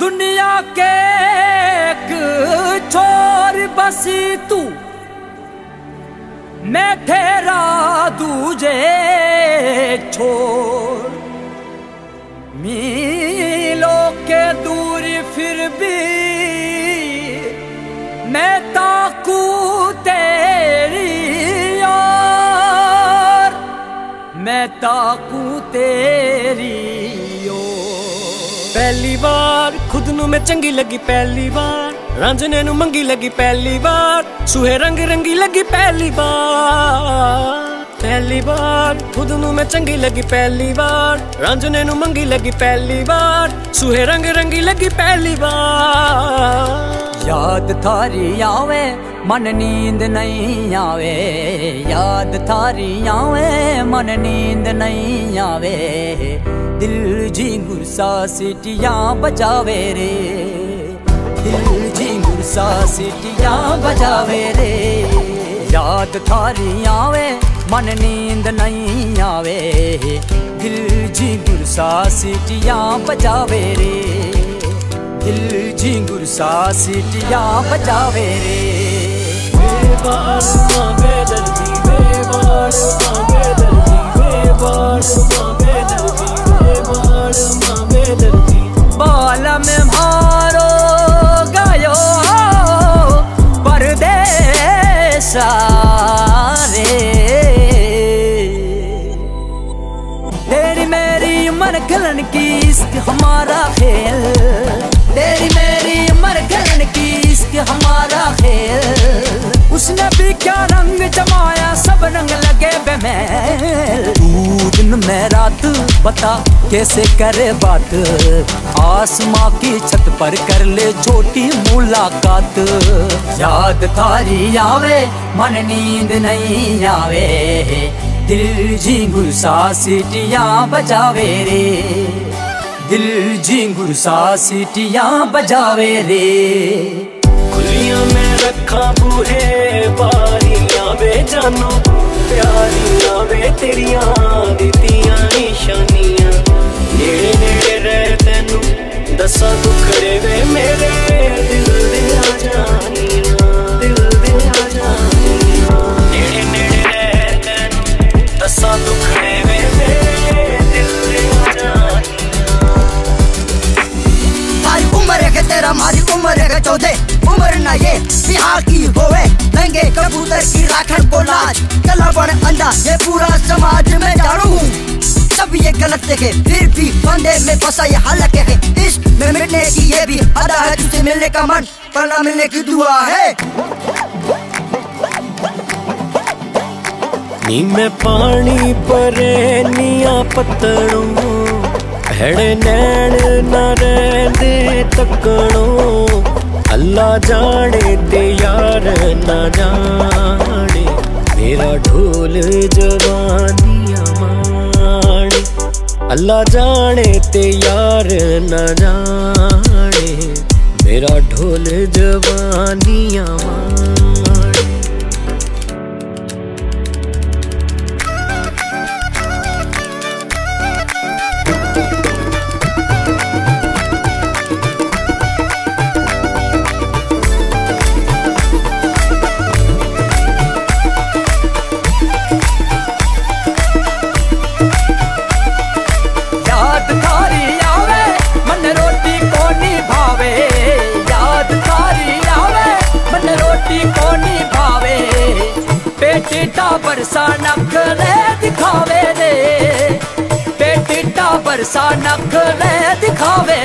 दुनिया के एक छोर बसी तू मैं तेरा दूजे ਮੈਂ ਤਾਕੂ ਤੇਰੀ ਓ ਪਹਿਲੀ ਵਾਰ ਖੁਦ ਨੂੰ ਮੈਂ ਚੰਗੀ ਲੱਗੀ ਪਹਿਲੀ ਵਾਰ ਰਾਂਝਨੇ ਨੂੰ ਮੰਗੀ ਲੱਗੀ ਪਹਿਲੀ ਵਾਰ ਸੁਹੇ ਰੰਗ ਰੰਗੀ ਲੱਗੀ ਪਹਿਲੀ ਵਾਰ ਪਹਿਲੀ ਵਾਰ ਖੁਦ ਨੂੰ ਮੈਂ ਚੰਗੀ ਲੱਗੀ ਪਹਿਲੀ ਵਾਰ ਰਾਂਝਨੇ ਨੂੰ ਮੰਗੀ ਲੱਗੀ ਪਹਿਲੀ ਵਾਰ ਸੁਹੇ ਰੰਗ ਰੰਗੀ ਲੱਗੀ ਪਹਿਲੀ ਵਾਰ ਯਾਦ ਥਾਰੀ ਆਵੇ, ਮਨ ਨੀਂਦ ਨਹੀਂ ਆਵੇ। ਯਾਦ ਥਾਰੀ ਆਵੇ, ਮਨ ਨੀਂਦ ਨਹੀਂ ਆਵੇ। ਦਿਲ ਜੀ ਗੁਰਸਾ ਸਿਟੀਆਂ ਬਚਾਵੇ ਰੇ। ਦਿਲ ਜੀ ਗੁਰਸਾ ਸਿਟੀਆਂ ਬਚਾਵੇ ਰੇ। ਯਾਦ ਥਾਰੀ ਆਵੇ, ਮਨ ਨੀਂਦ ਨਹੀਂ ਆਵੇ। ਦਿਲ ਜੀ ਗੁਰਸਾ ਸਿਟੀਆਂ ਬਚਾਵੇ ਰੇ। दिल झिंगुर सा सीटियां बजावे रे बेवार मां बेदर्दी बेवार मां बेदर्दी बेवार मां बेदर्दी बेवार मां बेदर्दी बाल में मारो गयो परदेसा रे तेरी मेरी उम्र गलन की इश्क हमारा खेल तेरी मेरी उम्र की इश्क हमारा खेल। उसने भी क्या रंग जमाया सब रंग लगे बेमेल। दिन में रात बता कैसे करे बात? आसमां की छत पर कर ले छोटी मुलाकात। याद तारी आवे, मन नींद नहीं आवे। दिल झिंगुर सा सीटियाँ बजावे रे। ਦਿਲ ਜਿੰਗੁਰ ਸਾ ਸਿਟੀਆਂ ਬਜਾਵੇ ਰੇ। ਖੁੱਲੀਆਂ ਮੈਂ ਰੱਖਾਂ ਬੂਹੇ ਬਾਰੀਆਂ ਵੇ ਜਾਨੋ, ਪਿਆਰੀਆਂ ਵੇ ਤੇਰੀਆਂ। ये बिहार की होवे। लेंगे कबूतर की राखण को लाज कलापन अंडा ये पूरा समाज में जानू हूँ। सब ये गलत देखे, फिर भी बंदे में बसा ये हालत है। इस में मिलने की ये भी अदा है तुझे मिलने का मन पर ना मिलने की दुआ है। नी में पानी परे, निया पत्तरों भेड़ नैन ना रहंदे। ਜਵਾਨੀਆਂ ਮਾਣੇ। ਅੱਲਾ ਜਾਣੇ ਤੇ ਯਾਰ ਨਾ ਜਾਣੇ। ਮੇਰਾ ਢੋਲ ਜਵਾਨੀਆਂ ਮਾਣੇ। ਟਿੱਟਾ ਪਰਸਾ ਨੱਕ ਲੈ ਦਿਖਾਵੇ ਦੇ ਬੇ ਪਰਸਾ ਨੱਕ ਲੈ ਦਿਖਾਵੇ